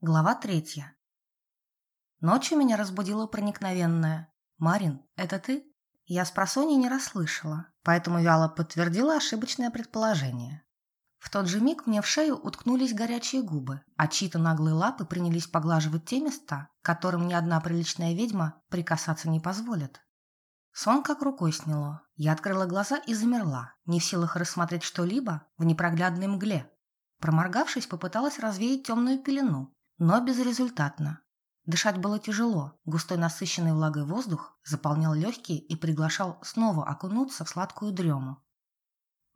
Глава третья. Ночью меня разбудило проникновенное. «Марин, это ты?» Я с просони не расслышала, поэтому вяло подтвердила ошибочное предположение. В тот же миг мне в шею уткнулись горячие губы, а чьи-то наглые лапы принялись поглаживать те места, которым ни одна приличная ведьма прикасаться не позволит. Сон как рукой сняло. Я открыла глаза и замерла, не в силах рассмотреть что-либо в непроглядной мгле. Проморгавшись, попыталась развеять темную пелену, но безрезультатно. Дышать было тяжело, густой насыщенный влагой воздух заполнял легкие и приглашал снова окунуться в сладкую дрему.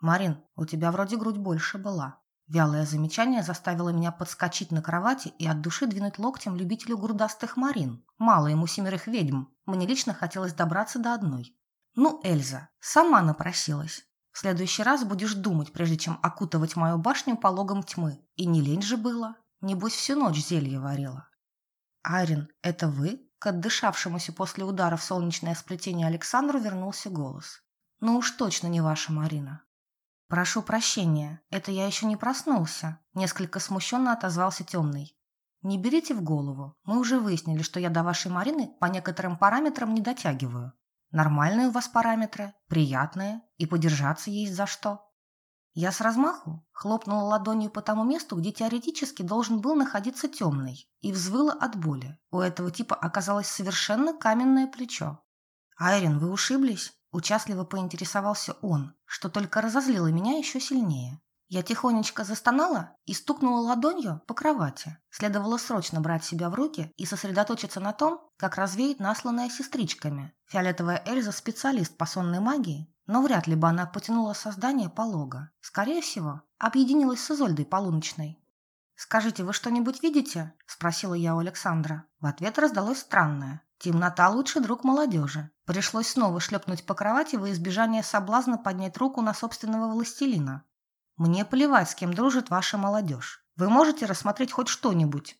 «Марин, у тебя вроде грудь больше была». Вялое замечание заставило меня подскочить на кровати и от души двинуть локтем любителю грудастых Марин. Мало ему семерых ведьм, мне лично хотелось добраться до одной. «Ну, Эльза, сама напросилась. В следующий раз будешь думать, прежде чем окутывать мою башню пологом тьмы. И не лень же было». Небось, всю ночь зелье варила. «Айрин, это вы?» К отдышавшемуся после удара в солнечное сплетение Александру вернулся голос. «Ну уж точно не ваша Марина». «Прошу прощения, это я еще не проснулся», несколько смущенно отозвался темный. «Не берите в голову. Мы уже выяснили, что я до вашей Марины по некоторым параметрам не дотягиваю. Нормальные у вас параметры, приятные, и подержаться есть за что. Я с размаху хлопнула ладонью по тому месту, где теоретически должен был находиться темный, и взвыла от боли. У этого типа оказалось совершенно каменное плечо. «Айрин, вы ушиблись?» Участливо поинтересовался он, что только разозлило меня еще сильнее. Я тихонечко застонала и стукнула ладонью по кровати. Следовало срочно брать себя в руки и сосредоточиться на том, как развеять насланное сестричками. Фиолетовая Эльза – специалист по сонной магии но вряд ли бы она потянула создание полога. Скорее всего, объединилась с Изольдой Полуночной. «Скажите, вы что-нибудь видите?» – спросила я у Александра. В ответ раздалось странное. «Темнота – лучший друг молодежи». Пришлось снова шлепнуть по кровати во избежание соблазна поднять руку на собственного властелина. «Мне плевать, с кем дружит ваша молодежь. Вы можете рассмотреть хоть что-нибудь?»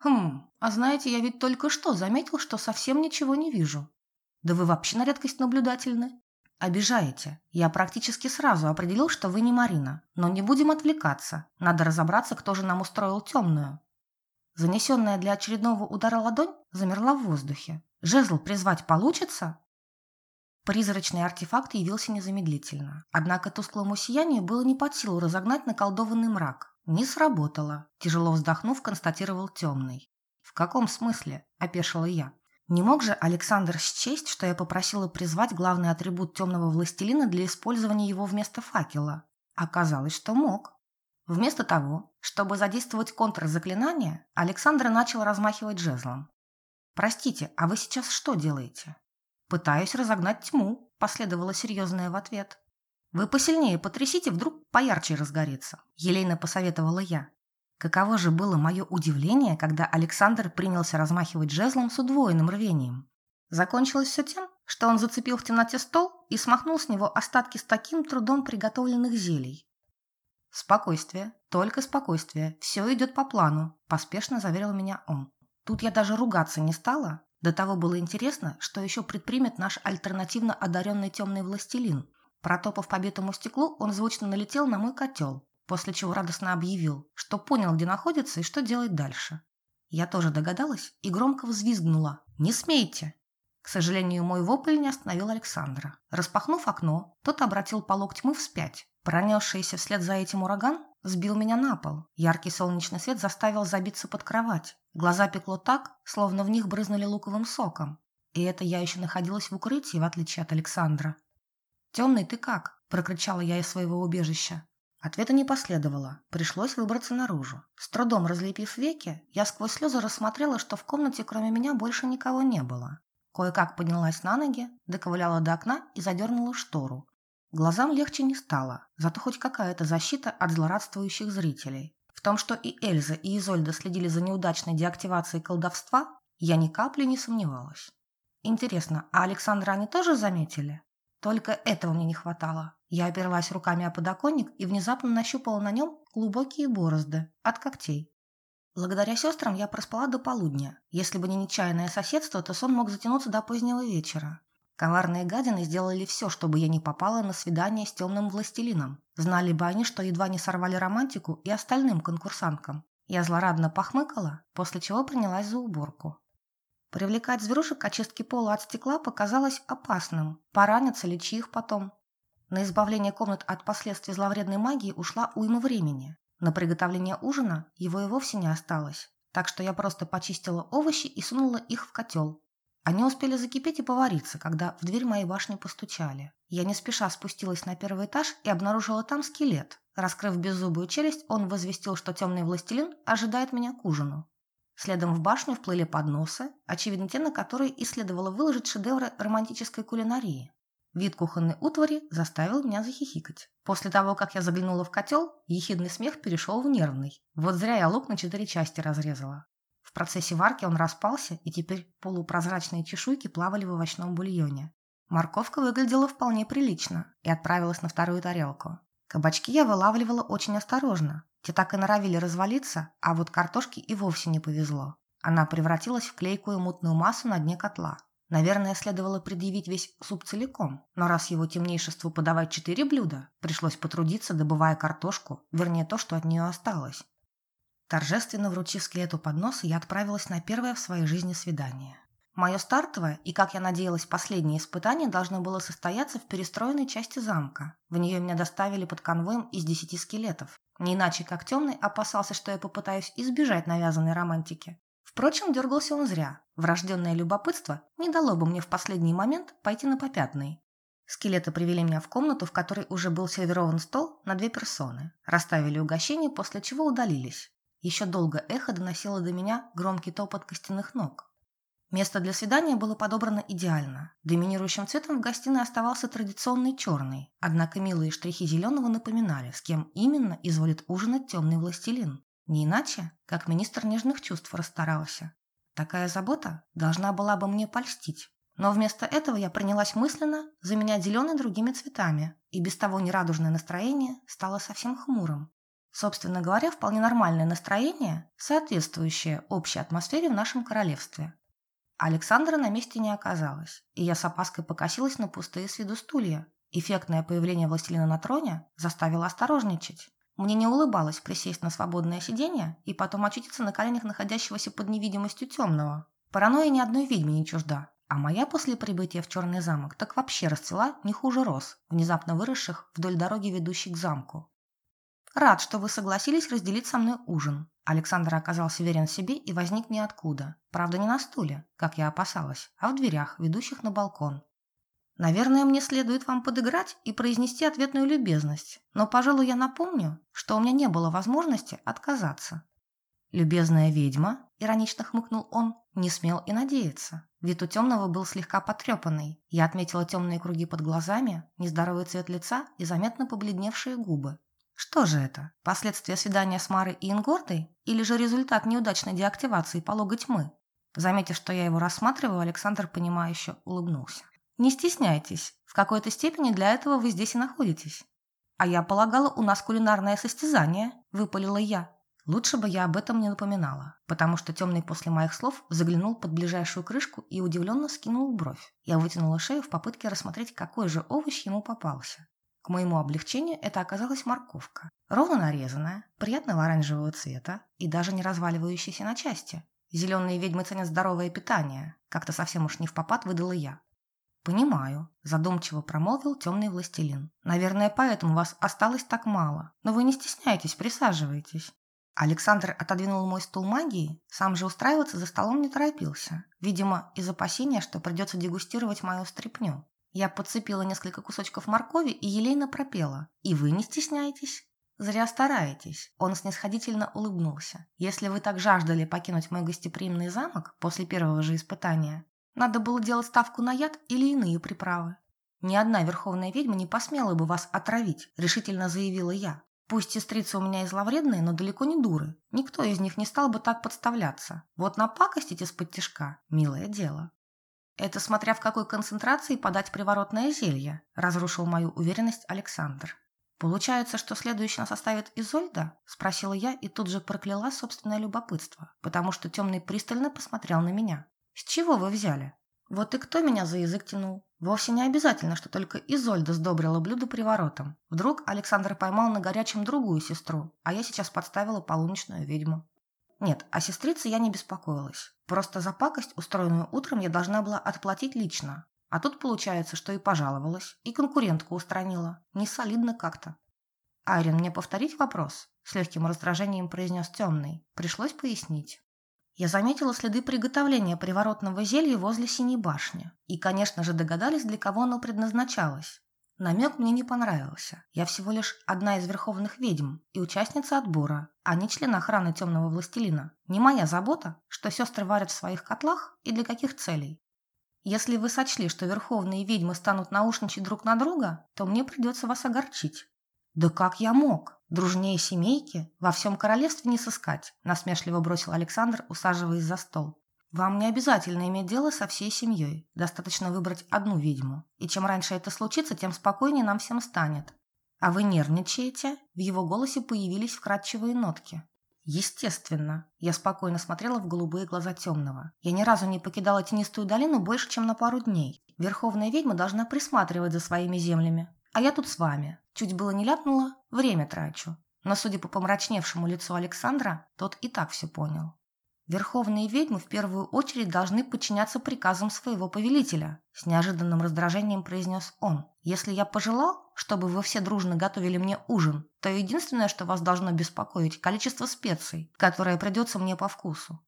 «Хм, а знаете, я ведь только что заметил, что совсем ничего не вижу». «Да вы вообще на редкость наблюдательны. «Обижаете. Я практически сразу определил, что вы не Марина. Но не будем отвлекаться. Надо разобраться, кто же нам устроил темную». Занесенная для очередного удара ладонь замерла в воздухе. «Жезл призвать получится?» Призрачный артефакт явился незамедлительно. Однако тусклому сиянию было не под силу разогнать наколдованный мрак. Не сработало. Тяжело вздохнув, констатировал темный. «В каком смысле?» – опешила я. Не мог же Александр счесть, что я попросила призвать главный атрибут темного властелина для использования его вместо факела? Оказалось, что мог. Вместо того, чтобы задействовать контрзаклинание, Александр начал размахивать жезлом. «Простите, а вы сейчас что делаете?» «Пытаюсь разогнать тьму», – последовало серьезное в ответ. «Вы посильнее потрясите, вдруг поярче разгорится», – елейно посоветовала я. Каково же было мое удивление, когда Александр принялся размахивать жезлом с удвоенным рвением. Закончилось все тем, что он зацепил в темноте стол и смахнул с него остатки с таким трудом приготовленных зелий. «Спокойствие, только спокойствие, все идет по плану», – поспешно заверил меня он. Тут я даже ругаться не стала. До того было интересно, что еще предпримет наш альтернативно одаренный темный властелин. Протопав по битому стеклу, он звучно налетел на мой котел, после чего радостно объявил, что понял, где находится и что делать дальше. Я тоже догадалась и громко взвизгнула. «Не смейте!» К сожалению, мой вопль не остановил Александра. Распахнув окно, тот обратил полог тьмы вспять. Пронесшийся вслед за этим ураган сбил меня на пол. Яркий солнечный свет заставил забиться под кровать. Глаза пекло так, словно в них брызнули луковым соком. И это я еще находилась в укрытии, в отличие от Александра. «Темный, ты как?» – прокричала я из своего убежища. Ответа не последовало. Пришлось выбраться наружу. С трудом разлепив веки, я сквозь слезы рассмотрела, что в комнате кроме меня больше никого не было. Кое-как поднялась на ноги, доковыляла до окна и задернула штору. Глазам легче не стало, зато хоть какая-то защита от злорадствующих зрителей. В том, что и Эльза, и Изольда следили за неудачной деактивацией колдовства, я ни капли не сомневалась. Интересно, а Александра они тоже заметили? Только этого мне не хватало. Я оперлась руками о подоконник и внезапно нащупала на нем глубокие борозды от когтей. Благодаря сестрам я проспала до полудня. Если бы не нечаянное соседство, то сон мог затянуться до позднего вечера. Коварные гадины сделали все, чтобы я не попала на свидание с темным властелином. Знали бы они, что едва не сорвали романтику и остальным конкурсанткам. Я злорадно похмыкала, после чего принялась за уборку. Привлекать зверушек к очистке пола от стекла показалось опасным. Поранятся, лечи их потом. На избавление комнат от последствий зловредной магии ушла уйма времени. На приготовление ужина его и вовсе не осталось, так что я просто почистила овощи и сунула их в котел. Они успели закипеть и повариться, когда в дверь моей башни постучали. Я не спеша спустилась на первый этаж и обнаружила там скелет. Раскрыв беззубую челюсть, он возвестил, что темный властелин ожидает меня к ужину. Следом в башню вплыли подносы, очевидно те, на которые и следовало выложить шедевры романтической кулинарии. Вид кухонной утвари заставил меня захихикать. После того, как я заглянула в котел, ехидный смех перешел в нервный. Вот зря я лук на четыре части разрезала. В процессе варки он распался, и теперь полупрозрачные чешуйки плавали в овощном бульоне. Морковка выглядела вполне прилично и отправилась на вторую тарелку. Кабачки я вылавливала очень осторожно, те так и норовили развалиться, а вот картошке и вовсе не повезло. Она превратилась в клейкую мутную массу на дне котла. Наверное, следовало предъявить весь суп целиком, но раз его темнейшеству подавать четыре блюда, пришлось потрудиться, добывая картошку, вернее то, что от нее осталось. Торжественно вручив скелету поднос, я отправилась на первое в своей жизни свидание. Мое стартовое и, как я надеялась, последнее испытание должно было состояться в перестроенной части замка. В нее меня доставили под конвоем из десяти скелетов. Не иначе, как темный опасался, что я попытаюсь избежать навязанной романтики. Впрочем, дергался он зря. Врожденное любопытство не дало бы мне в последний момент пойти на попятный. Скелеты привели меня в комнату, в которой уже был сервирован стол на две персоны. Расставили угощение, после чего удалились. Еще долго эхо доносило до меня громкий топот костяных ног. Место для свидания было подобрано идеально. Доминирующим цветом в гостиной оставался традиционный черный, однако милые штрихи зеленого напоминали, с кем именно изволит ужинать темный властелин. Не иначе, как министр нежных чувств расстарался. Такая забота должна была бы мне польстить. Но вместо этого я принялась мысленно заменять зеленый другими цветами, и без того нерадужное настроение стало совсем хмурым. Собственно говоря, вполне нормальное настроение, соответствующее общей атмосфере в нашем королевстве. Александра на месте не оказалось, и я с опаской покосилась на пустые с виду стулья. Эффектное появление властелина на троне заставило осторожничать. Мне не улыбалось присесть на свободное сиденье и потом очутиться на коленях находящегося под невидимостью темного. Паранойя ни одной ведьме не чужда, а моя после прибытия в Черный замок так вообще расцвела не хуже роз, внезапно выросших вдоль дороги, ведущей к замку. Рад, что вы согласились разделить со мной ужин. Александр оказался верен себе и возник ниоткуда. Правда, не на стуле, как я опасалась, а в дверях, ведущих на балкон. Наверное, мне следует вам подыграть и произнести ответную любезность, но, пожалуй, я напомню, что у меня не было возможности отказаться. «Любезная ведьма», — иронично хмыкнул он, не смел и надеяться. Вид у темного был слегка потрепанный. Я отметила темные круги под глазами, нездоровый цвет лица и заметно побледневшие губы. Что же это? Последствия свидания с Марой и Ингордой? Или же результат неудачной деактивации полога тьмы? Заметив, что я его рассматриваю, Александр, понимающе улыбнулся. «Не стесняйтесь. В какой-то степени для этого вы здесь и находитесь». «А я полагала, у нас кулинарное состязание», – выпалила я. Лучше бы я об этом не напоминала, потому что темный после моих слов заглянул под ближайшую крышку и удивленно скинул бровь. Я вытянула шею в попытке рассмотреть, какой же овощ ему попался. К моему облегчению это оказалась морковка. Ровно нарезанная, приятного оранжевого цвета и даже не разваливающаяся на части. Зеленые ведьмы ценят здоровое питание. Как-то совсем уж не в попад выдала я. «Понимаю», – задумчиво промолвил темный властелин. «Наверное, поэтому вас осталось так мало. Но вы не стесняйтесь, присаживайтесь». Александр отодвинул мой стул магии, сам же устраиваться за столом не торопился. Видимо, из опасения, что придется дегустировать мою стряпню. Я подцепила несколько кусочков моркови и елейно пропела. «И вы не стесняйтесь?» «Зря стараетесь», – он снисходительно улыбнулся. «Если вы так жаждали покинуть мой гостеприимный замок после первого же испытания, надо было делать ставку на яд или иные приправы. Ни одна верховная ведьма не посмела бы вас отравить», – решительно заявила я. «Пусть сестрицы у меня и зловредные, но далеко не дуры. Никто из них не стал бы так подставляться. Вот напакостить из-под тяжка – милое дело». «Это смотря в какой концентрации подать приворотное зелье», – разрушил мою уверенность Александр. «Получается, что следующий нас оставит Изольда?» – спросила я и тут же прокляла собственное любопытство, потому что темный пристально посмотрел на меня. «С чего вы взяли?» «Вот и кто меня за язык тянул? Вовсе не обязательно, что только Изольда сдобрила блюдо приворотом. Вдруг Александр поймал на горячем другую сестру, а я сейчас подставила полуночную ведьму. Нет, о сестрице я не беспокоилась. Просто за пакость, устроенную утром, я должна была отплатить лично. А тут получается, что и пожаловалась, и конкурентку устранила. Не солидно как-то. «Айрин, мне повторить вопрос?» С легким раздражением произнес темный. Пришлось пояснить. Я заметила следы приготовления приворотного зелья возле Синей башни. И, конечно же, догадались, для кого оно предназначалось. Намек мне не понравился. Я всего лишь одна из верховных ведьм и участница отбора, а не член охраны темного властелина. Не моя забота, что сестры варят в своих котлах и для каких целей. Если вы сочли, что верховные ведьмы станут наушничать друг на друга, то мне придется вас огорчить. Да как я мог? Дружнее семейки во всем королевстве не сыскать, насмешливо бросил Александр, усаживаясь за стол. Вам не обязательно иметь дело со всей семьей. Достаточно выбрать одну ведьму. И чем раньше это случится, тем спокойнее нам всем станет. А вы нервничаете? В его голосе появились вкрадчивые нотки. Естественно. Я спокойно смотрела в голубые глаза темного. Я ни разу не покидала тенистую долину больше, чем на пару дней. Верховная ведьма должна присматривать за своими землями. А я тут с вами. Чуть было не ляпнула, время трачу. Но, судя по помрачневшему лицу Александра, тот и так все понял. Верховные ведьмы в первую очередь должны подчиняться приказам своего повелителя, с неожиданным раздражением произнес он. Если я пожелал, чтобы вы все дружно готовили мне ужин, то единственное, что вас должно беспокоить, количество специй, которое придется мне по вкусу.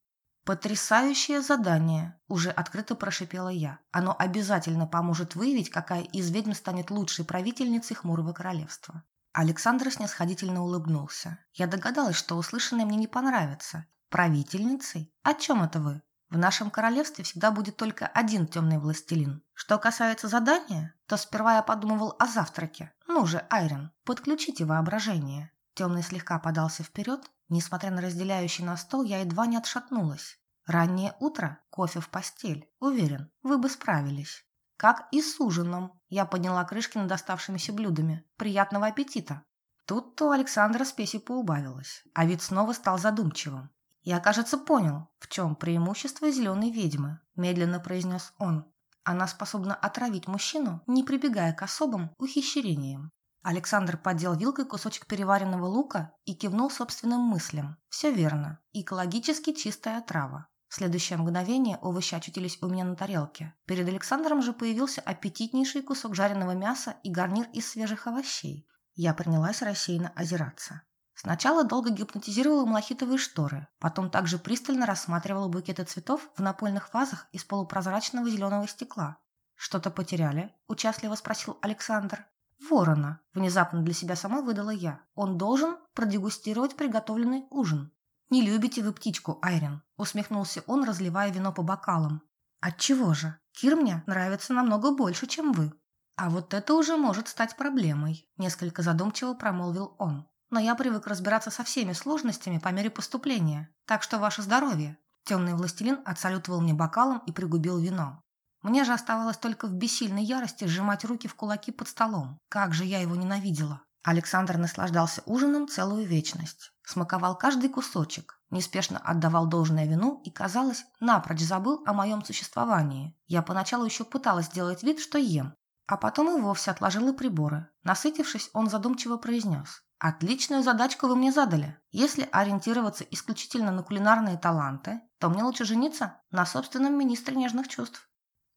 «Потрясающее задание!» – уже открыто прошипела я. «Оно обязательно поможет выявить, какая из ведьм станет лучшей правительницей Хмурого Королевства». Александр снисходительно улыбнулся. Я догадалась, что услышанное мне не понравится. «Правительницей? О чем это вы? В нашем королевстве всегда будет только один темный властелин. Что касается задания, то сперва я подумывал о завтраке. Ну же, Айрен, подключите воображение». Темный слегка подался вперед. Несмотря на разделяющий на стол, я едва не отшатнулась. Раннее утро, кофе в постель. Уверен, вы бы справились. Как и с ужином. Я подняла крышки над оставшимися блюдами. Приятного аппетита. Тут-то у Александра спеси поубавилась, а вид снова стал задумчивым. «Я, кажется, понял, в чем преимущество зеленой ведьмы», – медленно произнес он. «Она способна отравить мужчину, не прибегая к особым ухищрениям. Александр поддел вилкой кусочек переваренного лука и кивнул собственным мыслям. Все верно. Экологически чистая трава. В следующее мгновение овощи очутились у меня на тарелке. Перед Александром же появился аппетитнейший кусок жареного мяса и гарнир из свежих овощей. Я принялась рассеянно озираться. Сначала долго гипнотизировала малахитовые шторы, потом также пристально рассматривала букеты цветов в напольных вазах из полупрозрачного зеленого стекла. «Что-то потеряли?» – участливо спросил Александр. «Ворона», – внезапно для себя сама выдала я. «Он должен продегустировать приготовленный ужин». «Не любите вы птичку, Айрин», – усмехнулся он, разливая вино по бокалам. «Отчего же? Кир мне нравится намного больше, чем вы». «А вот это уже может стать проблемой», – несколько задумчиво промолвил он. «Но я привык разбираться со всеми сложностями по мере поступления, так что ваше здоровье». Темный властелин отсалютовал мне бокалом и пригубил вино. Мне же оставалось только в бессильной ярости сжимать руки в кулаки под столом. Как же я его ненавидела. Александр наслаждался ужином целую вечность. Смаковал каждый кусочек, неспешно отдавал должное вину и, казалось, напрочь забыл о моем существовании. Я поначалу еще пыталась сделать вид, что ем, а потом и вовсе отложила приборы. Насытившись, он задумчиво произнес. «Отличную задачку вы мне задали. Если ориентироваться исключительно на кулинарные таланты, то мне лучше жениться на собственном министре нежных чувств».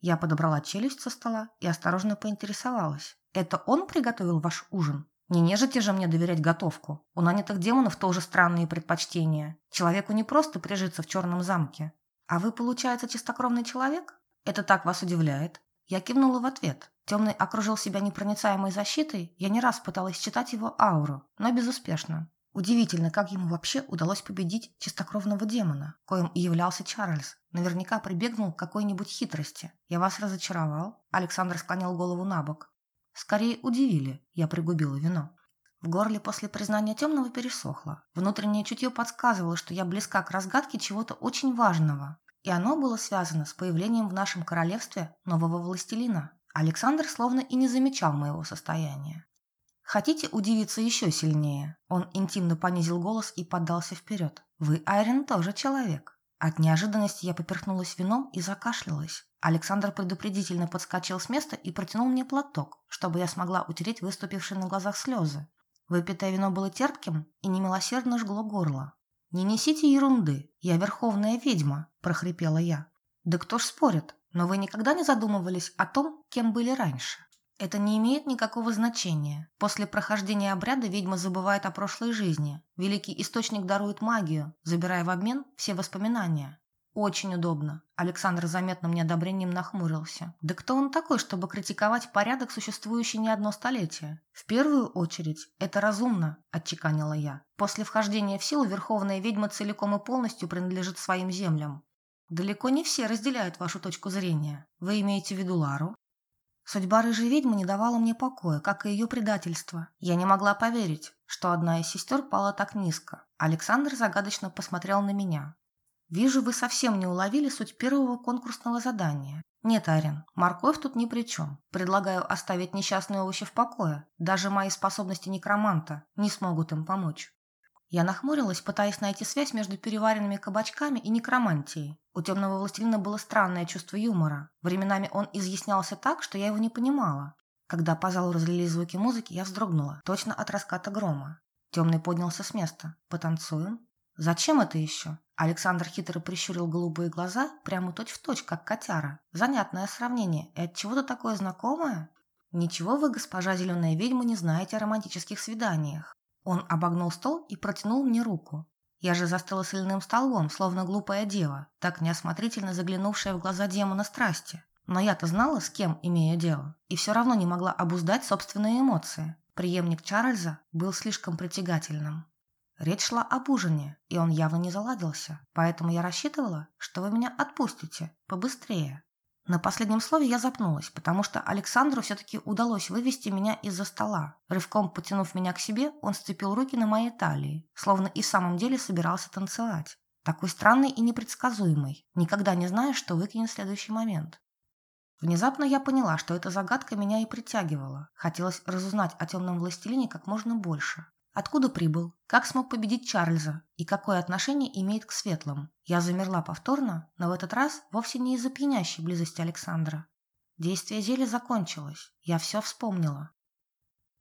Я подобрала челюсть со стола и осторожно поинтересовалась. «Это он приготовил ваш ужин?» «Не нежите же мне доверять готовку. У нанятых демонов тоже странные предпочтения. Человеку не просто прижиться в черном замке. А вы, получается, чистокровный человек? Это так вас удивляет?» Я кивнула в ответ. Темный окружил себя непроницаемой защитой. Я не раз пыталась читать его ауру, но безуспешно. Удивительно, как ему вообще удалось победить чистокровного демона, коим и являлся Чарльз. Наверняка прибегнул к какой-нибудь хитрости. Я вас разочаровал? Александр склонил голову на бок. Скорее удивили. Я пригубила вино. В горле после признания темного пересохло. Внутреннее чутье подсказывало, что я близка к разгадке чего-то очень важного. И оно было связано с появлением в нашем королевстве нового властелина. Александр словно и не замечал моего состояния. Хотите удивиться еще сильнее? Он интимно понизил голос и поддался вперед. Вы, Айрин, тоже человек. От неожиданности я поперхнулась вином и закашлялась. Александр предупредительно подскочил с места и протянул мне платок, чтобы я смогла утереть выступившие на глазах слезы. Выпитое вино было терпким и немилосердно жгло горло. «Не несите ерунды, я верховная ведьма», – прохрипела я. «Да кто ж спорит, но вы никогда не задумывались о том, кем были раньше?» Это не имеет никакого значения. После прохождения обряда ведьма забывает о прошлой жизни. Великий источник дарует магию, забирая в обмен все воспоминания. Очень удобно. Александр заметным неодобрением нахмурился. Да кто он такой, чтобы критиковать порядок, существующий не одно столетие? В первую очередь, это разумно, отчеканила я. После вхождения в силу Верховная ведьма целиком и полностью принадлежит своим землям. Далеко не все разделяют вашу точку зрения. Вы имеете в виду Лару? Судьба рыжей ведьмы не давала мне покоя, как и ее предательство. Я не могла поверить, что одна из сестер пала так низко. Александр загадочно посмотрел на меня. Вижу, вы совсем не уловили суть первого конкурсного задания. Нет, Арин, морковь тут ни при чем. Предлагаю оставить несчастные овощи в покое. Даже мои способности некроманта не смогут им помочь. Я нахмурилась, пытаясь найти связь между переваренными кабачками и некромантией. У темного властелина было странное чувство юмора. Временами он изъяснялся так, что я его не понимала. Когда по залу разлились звуки музыки, я вздрогнула, точно от раската грома. Темный поднялся с места. «Потанцуем?» «Зачем это еще?» Александр хитро прищурил голубые глаза, прямо точь-в-точь, как котяра. Занятное сравнение. И от чего-то такое знакомое? Ничего вы, госпожа зеленая ведьма, не знаете о романтических свиданиях. Он обогнул стол и протянул мне руку. Я же застыла соляным столбом, словно глупая дева, так неосмотрительно заглянувшая в глаза демона страсти. Но я-то знала, с кем имею дело, и все равно не могла обуздать собственные эмоции. Преемник Чарльза был слишком притягательным. Речь шла об ужине, и он явно не заладился, поэтому я рассчитывала, что вы меня отпустите побыстрее. На последнем слове я запнулась, потому что Александру все-таки удалось вывести меня из-за стола. Рывком потянув меня к себе, он сцепил руки на моей талии, словно и в самом деле собирался танцевать. Такой странный и непредсказуемый. Никогда не знаешь, что выкинет следующий момент. Внезапно я поняла, что эта загадка меня и притягивала. Хотелось разузнать о темном властелине как можно больше. Откуда прибыл? Как смог победить Чарльза? И какое отношение имеет к светлым? Я замерла повторно, но в этот раз вовсе не из-за пьянящей близости Александра. Действие зелья закончилось. Я все вспомнила.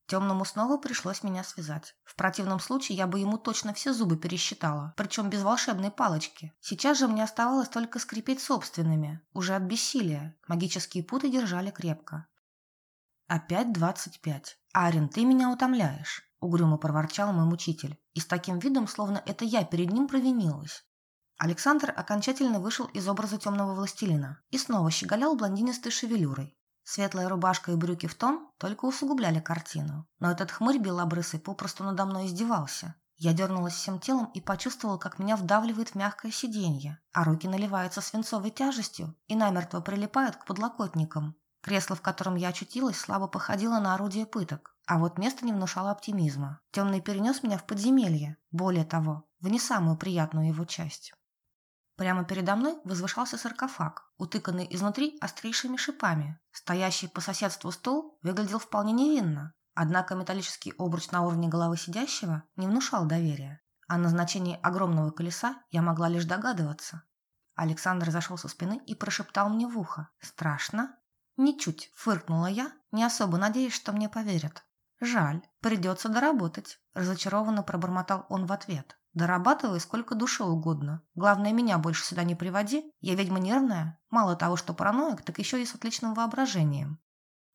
Темному снова пришлось меня связать. В противном случае я бы ему точно все зубы пересчитала, причем без волшебной палочки. Сейчас же мне оставалось только скрипеть собственными, уже от бессилия. Магические путы держали крепко. Опять двадцать пять. Арин, ты меня утомляешь. Угрюмо проворчал мой мучитель, и с таким видом, словно это я перед ним провинилась. Александр окончательно вышел из образа темного властелина и снова щеголял блондинистой шевелюрой. Светлая рубашка и брюки в тон только усугубляли картину, но этот хмырь белобрысый попросту надо мной издевался. Я дернулась всем телом и почувствовала, как меня вдавливает в мягкое сиденье, а руки наливаются свинцовой тяжестью и намертво прилипают к подлокотникам. Кресло, в котором я очутилась, слабо походило на орудие пыток. А вот место не внушало оптимизма. Темный перенес меня в подземелье, более того, в не самую приятную его часть. Прямо передо мной возвышался саркофаг, утыканный изнутри острейшими шипами. Стоящий по соседству стол выглядел вполне невинно, однако металлический обруч на уровне головы сидящего не внушал доверия. О назначении огромного колеса я могла лишь догадываться. Александр зашел со спины и прошептал мне в ухо. «Страшно?» «Ничуть», — фыркнула я, не особо надеясь, что мне поверят. «Жаль, придется доработать», – разочарованно пробормотал он в ответ. «Дорабатывай сколько душе угодно. Главное, меня больше сюда не приводи. Я ведьма нервная. Мало того, что параноик, так еще и с отличным воображением».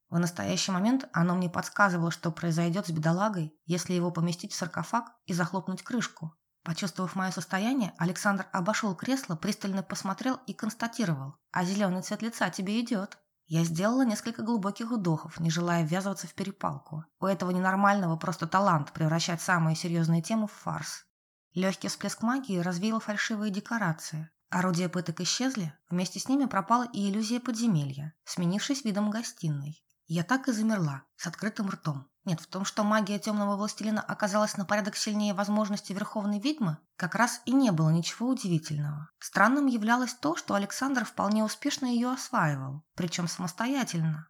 В настоящий момент оно мне подсказывало, что произойдет с бедолагой, если его поместить в саркофаг и захлопнуть крышку. Почувствовав мое состояние, Александр обошел кресло, пристально посмотрел и констатировал. «А зеленый цвет лица тебе идет». Я сделала несколько глубоких вдохов, не желая ввязываться в перепалку. У этого ненормального просто талант превращать самые серьезные темы в фарс. Легкий всплеск магии развеял фальшивые декорации. Орудия пыток исчезли, вместе с ними пропала и иллюзия подземелья, сменившись видом гостиной. Я так и замерла, с открытым ртом. Нет, в том, что магия темного властелина оказалась на порядок сильнее возможности верховной ведьмы, как раз и не было ничего удивительного. Странным являлось то, что Александр вполне успешно ее осваивал, причем самостоятельно.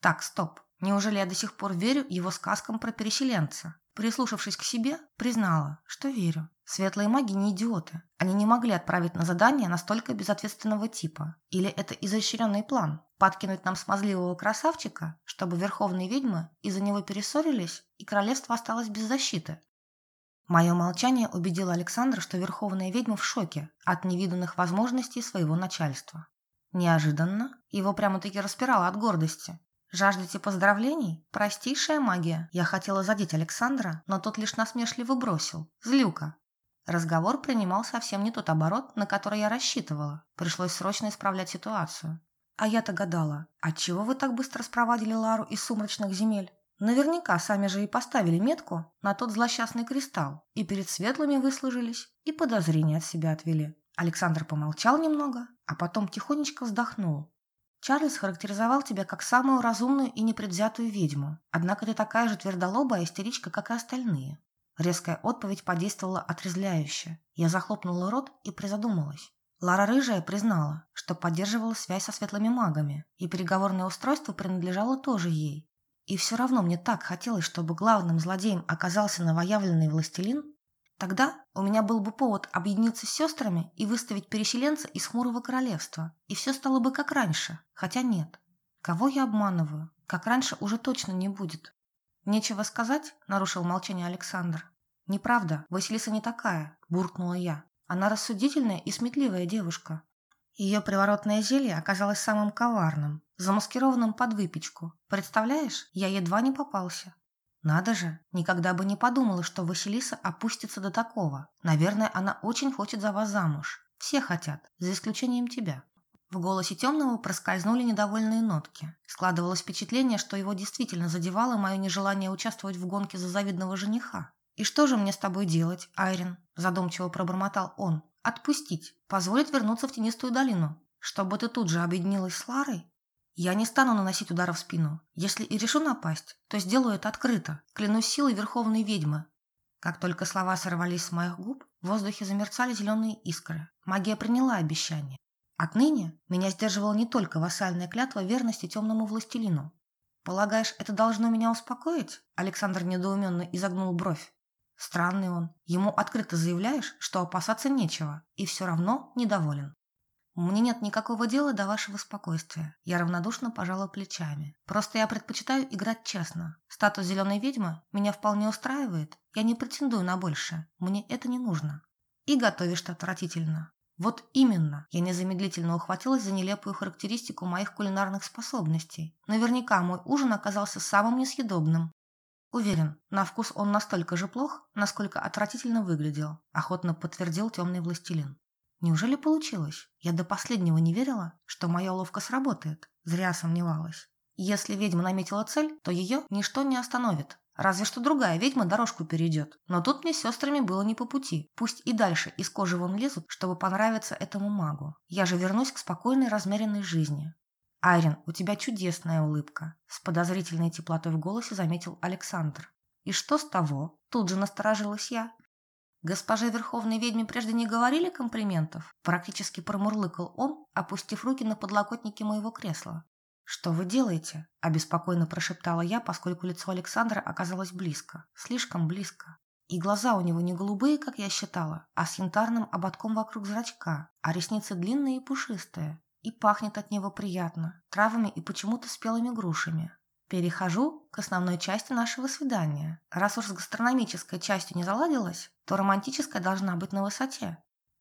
Так, стоп. Неужели я до сих пор верю его сказкам про переселенца? Прислушавшись к себе, признала, что верю. Светлые маги не идиоты. Они не могли отправить на задание настолько безответственного типа. Или это изощренный план? Подкинуть нам смазливого красавчика, чтобы верховные ведьмы из-за него перессорились, и королевство осталось без защиты? Мое молчание убедило Александра, что верховная ведьма в шоке от невиданных возможностей своего начальства. Неожиданно его прямо-таки распирало от гордости. «Жаждете поздравлений? Простейшая магия. Я хотела задеть Александра, но тот лишь насмешливо бросил. Злюка. Разговор принимал совсем не тот оборот, на который я рассчитывала. Пришлось срочно исправлять ситуацию. А я-то гадала, отчего вы так быстро спровадили Лару из сумрачных земель? Наверняка сами же и поставили метку на тот злосчастный кристалл, и перед светлыми выслужились, и подозрения от себя отвели. Александр помолчал немного, а потом тихонечко вздохнул. Чарльз характеризовал тебя как самую разумную и непредвзятую ведьму, однако ты такая же твердолобая истеричка, как и остальные. Резкая отповедь подействовала отрезвляюще. Я захлопнула рот и призадумалась. Лара Рыжая признала, что поддерживала связь со светлыми магами, и переговорное устройство принадлежало тоже ей. И все равно мне так хотелось, чтобы главным злодеем оказался новоявленный властелин. Тогда у меня был бы повод объединиться с сестрами и выставить переселенца из хмурого королевства, и все стало бы как раньше, хотя нет. Кого я обманываю? Как раньше уже точно не будет. «Нечего сказать?» – нарушил молчание Александр. «Неправда, Василиса не такая», – буркнула я. «Она рассудительная и сметливая девушка». Ее приворотное зелье оказалось самым коварным, замаскированным под выпечку. Представляешь, я едва не попался. Надо же, никогда бы не подумала, что Василиса опустится до такого. Наверное, она очень хочет за вас замуж. Все хотят, за исключением тебя. В голосе темного проскользнули недовольные нотки. Складывалось впечатление, что его действительно задевало мое нежелание участвовать в гонке за завидного жениха. «И что же мне с тобой делать, Айрин?» – задумчиво пробормотал он. «Отпустить. Позволить вернуться в тенистую долину. Чтобы ты тут же объединилась с Ларой? Я не стану наносить удара в спину. Если и решу напасть, то сделаю это открыто. Клянусь силой верховной ведьмы». Как только слова сорвались с моих губ, в воздухе замерцали зеленые искры. Магия приняла обещание. Отныне меня сдерживала не только вассальная клятва верности темному властелину. «Полагаешь, это должно меня успокоить?» Александр недоуменно изогнул бровь. Странный он. Ему открыто заявляешь, что опасаться нечего, и все равно недоволен. Мне нет никакого дела до вашего спокойствия. Я равнодушно пожала плечами. Просто я предпочитаю играть честно. Статус зеленой ведьмы меня вполне устраивает. Я не претендую на большее. Мне это не нужно. И готовишь-то отвратительно. Вот именно, я незамедлительно ухватилась за нелепую характеристику моих кулинарных способностей. Наверняка мой ужин оказался самым несъедобным. Уверен, на вкус он настолько же плох, насколько отвратительно выглядел, охотно подтвердил темный властелин. Неужели получилось? Я до последнего не верила, что моя ловка сработает. Зря сомневалась. Если ведьма наметила цель, то ее ничто не остановит. Разве что другая ведьма дорожку перейдет. Но тут мне с сестрами было не по пути. Пусть и дальше из кожи вон лезут, чтобы понравиться этому магу. Я же вернусь к спокойной, размеренной жизни. «Айрин, у тебя чудесная улыбка», – с подозрительной теплотой в голосе заметил Александр. «И что с того?» – тут же насторожилась я. «Госпоже Верховной Ведьме прежде не говорили комплиментов?» Практически промурлыкал он, опустив руки на подлокотники моего кресла. «Что вы делаете?» – обеспокоенно прошептала я, поскольку лицо Александра оказалось близко. Слишком близко. И глаза у него не голубые, как я считала, а с янтарным ободком вокруг зрачка, а ресницы длинные и пушистые. И пахнет от него приятно, травами и почему-то спелыми грушами. Перехожу к основной части нашего свидания. Раз уж с гастрономической частью не заладилось, то романтическая должна быть на высоте.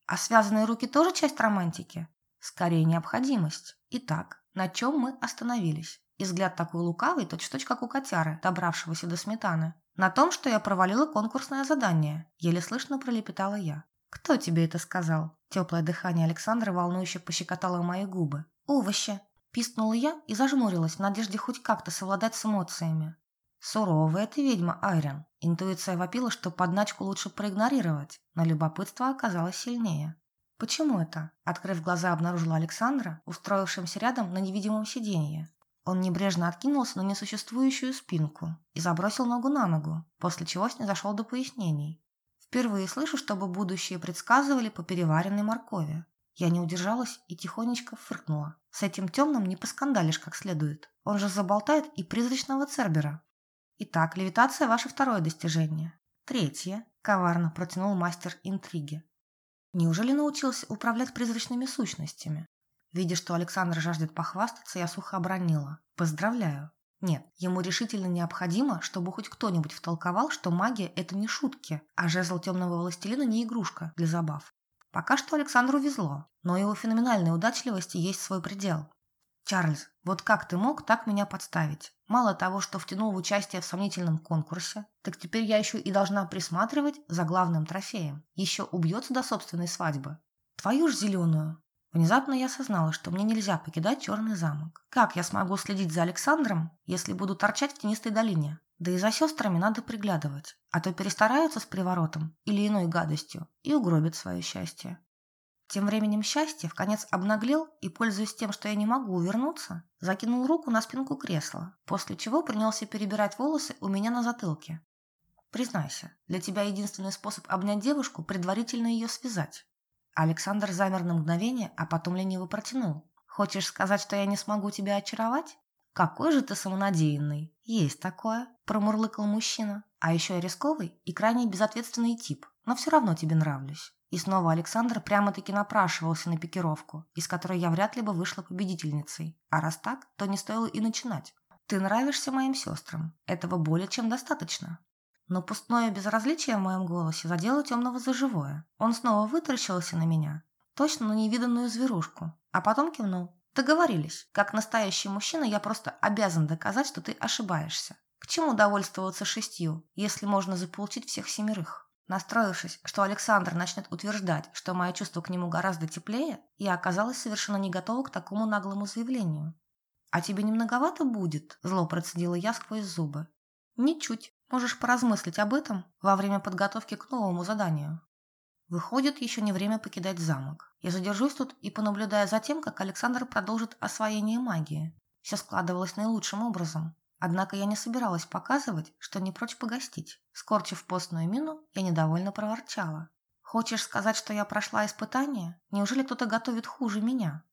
А связанные руки тоже часть романтики? Скорее необходимость. Итак, на чем мы остановились. И взгляд такой лукавый, точь-в-точь, как у котяры, добравшегося до сметаны. На том, что я провалила конкурсное задание. Еле слышно пролепетала я. «Кто тебе это сказал?» Теплое дыхание Александра волнующе пощекотало мои губы. «Овощи!» Пискнула я и зажмурилась в надежде хоть как-то совладать с эмоциями. Суровая ты ведьма, Айрен. Интуиция вопила, что подначку лучше проигнорировать, но любопытство оказалось сильнее. «Почему это?» Открыв глаза, обнаружила Александра, устроившимся рядом на невидимом сиденье. Он небрежно откинулся на несуществующую спинку и забросил ногу на ногу, после чего снизошел до пояснений. Впервые слышу, чтобы будущее предсказывали по переваренной моркови. Я не удержалась и тихонечко фыркнула. С этим темным не поскандалишь как следует. Он же заболтает и призрачного Цербера. Итак, левитация – ваше второе достижение. Третье – коварно протянул мастер интриги. Неужели научился управлять призрачными сущностями? Видя, что Александр жаждет похвастаться, я сухо обронила. Поздравляю. Нет, ему решительно необходимо, чтобы хоть кто-нибудь втолковал, что магия – это не шутки, а жезл темного властелина не игрушка для забав. Пока что Александру везло, но его феноменальной удачливости есть свой предел. «Чарльз, вот как ты мог так меня подставить? Мало того, что втянул в участие в сомнительном конкурсе, так теперь я еще и должна присматривать за главным трофеем. Еще убьется до собственной свадьбы. Твою ж зеленую!» Внезапно я осознала, что мне нельзя покидать Черный замок. Как я смогу следить за Александром, если буду торчать в тенистой долине? Да и за сестрами надо приглядывать, а то перестараются с приворотом или иной гадостью и угробят свое счастье. Тем временем счастье в конец обнаглел и, пользуясь тем, что я не могу увернуться, закинул руку на спинку кресла, после чего принялся перебирать волосы у меня на затылке. Признайся, для тебя единственный способ обнять девушку – предварительно ее связать. Александр замер на мгновение, а потом лениво протянул. «Хочешь сказать, что я не смогу тебя очаровать?» «Какой же ты самонадеянный!» «Есть такое», – промурлыкал мужчина. «А еще я рисковый и крайне безответственный тип, но все равно тебе нравлюсь». И снова Александр прямо-таки напрашивался на пикировку, из которой я вряд ли бы вышла победительницей. А раз так, то не стоило и начинать. Ты нравишься моим сестрам. Этого более чем достаточно. Но пустное безразличие в моем голосе задело темного за живое. Он снова вытаращился на меня, точно на невиданную зверушку, а потом кивнул. Договорились. Как настоящий мужчина я просто обязан доказать, что ты ошибаешься. К чему довольствоваться шестью, если можно заполучить всех семерых? Настроившись, что Александр начнет утверждать, что мое чувство к нему гораздо теплее, я оказалась совершенно не готова к такому наглому заявлению. «А тебе не многовато будет?» – зло процедила я сквозь зубы. «Ничуть. Можешь поразмыслить об этом во время подготовки к новому заданию». Выходит, еще не время покидать замок. Я задержусь тут и понаблюдаю за тем, как Александр продолжит освоение магии. Все складывалось наилучшим образом. Однако я не собиралась показывать, что не прочь погостить. Скорчив постную мину, я недовольно проворчала. «Хочешь сказать, что я прошла испытание? Неужели кто-то готовит хуже меня?»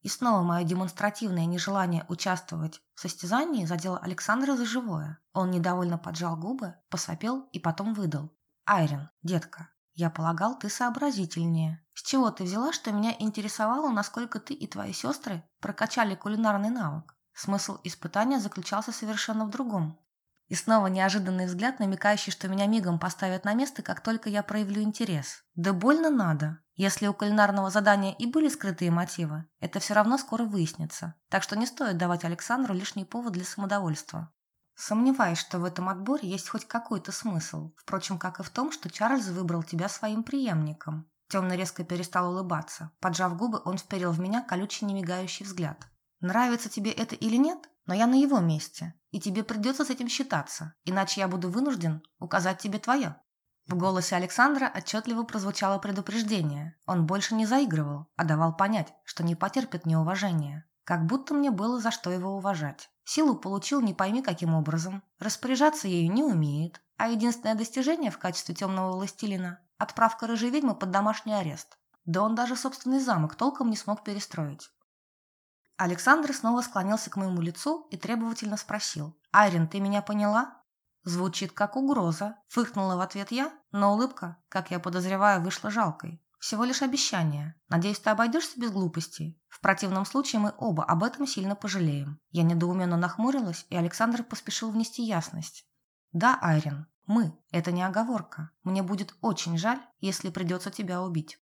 И снова мое демонстративное нежелание участвовать в состязании задело Александра за живое. Он недовольно поджал губы, посопел и потом выдал. «Айрин, детка, я полагал, ты сообразительнее. С чего ты взяла, что меня интересовало, насколько ты и твои сестры прокачали кулинарный навык? Смысл испытания заключался совершенно в другом. И снова неожиданный взгляд, намекающий, что меня мигом поставят на место, как только я проявлю интерес. Да больно надо. Если у кулинарного задания и были скрытые мотивы, это все равно скоро выяснится. Так что не стоит давать Александру лишний повод для самодовольства. Сомневаюсь, что в этом отборе есть хоть какой-то смысл. Впрочем, как и в том, что Чарльз выбрал тебя своим преемником. Темно резко перестал улыбаться. Поджав губы, он вперил в меня колючий немигающий взгляд. Нравится тебе это или нет, но я на его месте, и тебе придется с этим считаться, иначе я буду вынужден указать тебе твое». В голосе Александра отчетливо прозвучало предупреждение. Он больше не заигрывал, а давал понять, что не потерпит неуважения. Как будто мне было за что его уважать. Силу получил не пойми каким образом, распоряжаться ею не умеет, а единственное достижение в качестве темного властелина – отправка рыжей ведьмы под домашний арест. Да он даже собственный замок толком не смог перестроить. Александр снова склонился к моему лицу и требовательно спросил. «Айрин, ты меня поняла?» Звучит как угроза. Фыркнула в ответ я, но улыбка, как я подозреваю, вышла жалкой. Всего лишь обещание. Надеюсь, ты обойдешься без глупостей. В противном случае мы оба об этом сильно пожалеем. Я недоуменно нахмурилась, и Александр поспешил внести ясность. Да, Айрин, мы. Это не оговорка. Мне будет очень жаль, если придется тебя убить.